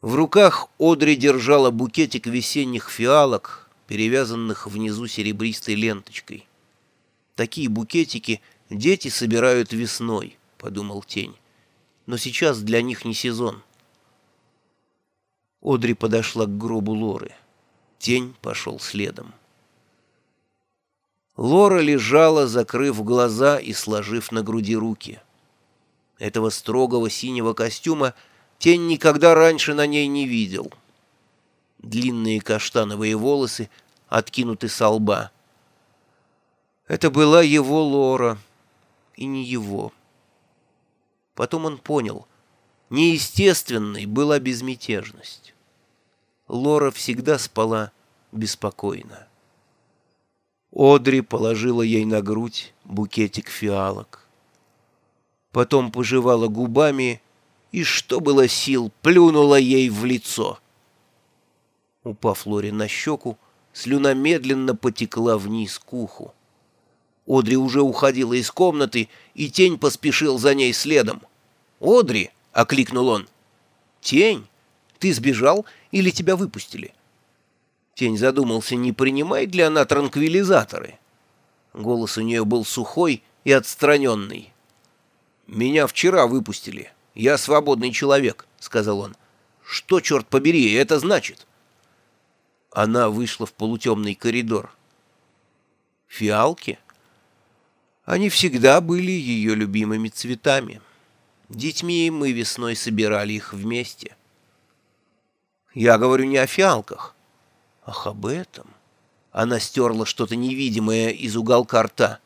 В руках Одри держала букетик весенних фиалок, перевязанных внизу серебристой ленточкой. «Такие букетики дети собирают весной», — подумал Тень. «Но сейчас для них не сезон». Одри подошла к гробу Лоры. Тень пошел следом. Лора лежала, закрыв глаза и сложив на груди руки. Этого строгого синего костюма Тень никогда раньше на ней не видел. Длинные каштановые волосы откинуты со лба. Это была его Лора, и не его. Потом он понял, неестественной была безмятежность. Лора всегда спала беспокойно. Одри положила ей на грудь букетик фиалок. Потом пожевала губами и, что было сил, плюнула ей в лицо. Упав Лори на щеку, слюна медленно потекла вниз к уху. Одри уже уходила из комнаты, и тень поспешил за ней следом. «Одри!» — окликнул он. «Тень? Ты сбежал или тебя выпустили?» Тень задумался, не принимает ли она транквилизаторы. Голос у нее был сухой и отстраненный. «Меня вчера выпустили. «Я свободный человек», — сказал он. «Что, черт побери, это значит?» Она вышла в полутемный коридор. Фиалки? Они всегда были ее любимыми цветами. Детьми мы весной собирали их вместе. Я говорю не о фиалках. Ах, об этом. Она стерла что-то невидимое из уголка рта.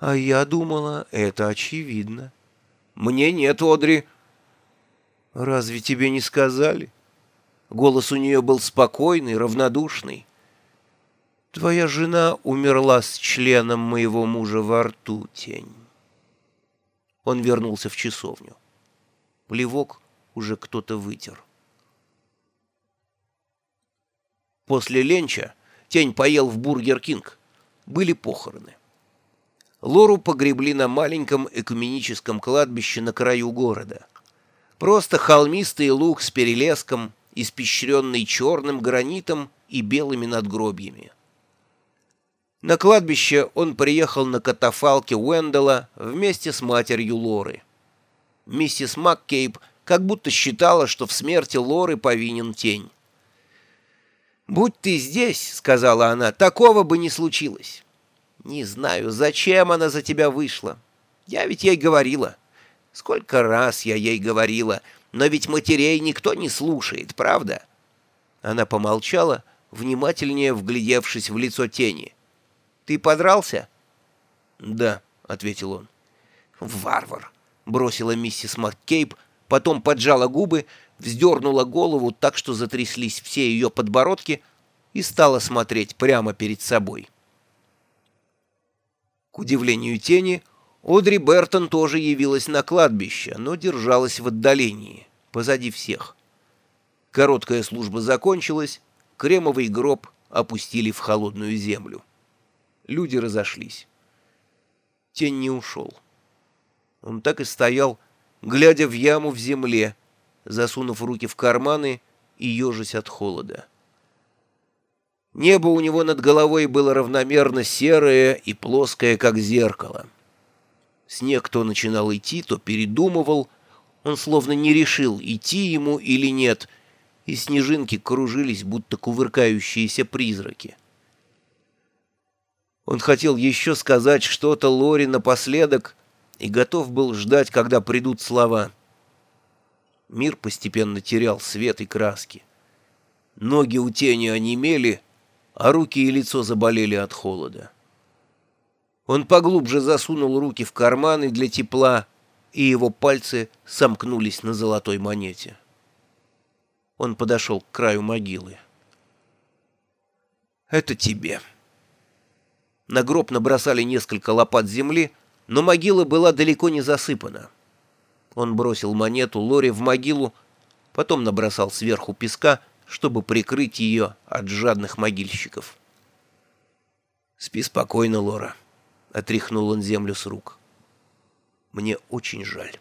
А я думала, это очевидно. «Мне нет, Одри». «Разве тебе не сказали?» Голос у нее был спокойный, равнодушный. «Твоя жена умерла с членом моего мужа во рту, тень». Он вернулся в часовню. Плевок уже кто-то вытер. После ленча тень поел в Burger King. Были похороны. Лору погребли на маленьком экуменическом кладбище на краю города. Просто холмистый луг с перелеском, испещренный черным гранитом и белыми надгробьями. На кладбище он приехал на катафалке Уэндала вместе с матерью Лоры. Миссис Маккейб как будто считала, что в смерти Лоры повинен тень. «Будь ты здесь», — сказала она, — «такого бы не случилось». Не знаю, зачем она за тебя вышла. Я ведь ей говорила. Сколько раз я ей говорила, но ведь матерей никто не слушает, правда?» Она помолчала, внимательнее вглядевшись в лицо тени. «Ты подрался?» «Да», — ответил он. «Варвар», — бросила миссис МакКейб, потом поджала губы, вздернула голову так, что затряслись все ее подбородки, и стала смотреть прямо перед собой. К удивлению тени, Одри Бертон тоже явилась на кладбище, но держалась в отдалении, позади всех. Короткая служба закончилась, кремовый гроб опустили в холодную землю. Люди разошлись. Тень не ушел. Он так и стоял, глядя в яму в земле, засунув руки в карманы и ежась от холода. Небо у него над головой было равномерно серое и плоское, как зеркало. Снег то начинал идти, то передумывал. Он словно не решил, идти ему или нет, и снежинки кружились, будто кувыркающиеся призраки. Он хотел еще сказать что-то Лори напоследок и готов был ждать, когда придут слова. Мир постепенно терял свет и краски. Ноги у тени онемели, а руки и лицо заболели от холода. Он поглубже засунул руки в карманы для тепла, и его пальцы сомкнулись на золотой монете. Он подошел к краю могилы. «Это тебе». На гроб набросали несколько лопат земли, но могила была далеко не засыпана. Он бросил монету Лори в могилу, потом набросал сверху песка чтобы прикрыть ее от жадных могильщиков. «Спи спокойно, Лора», — отряхнул он землю с рук. «Мне очень жаль».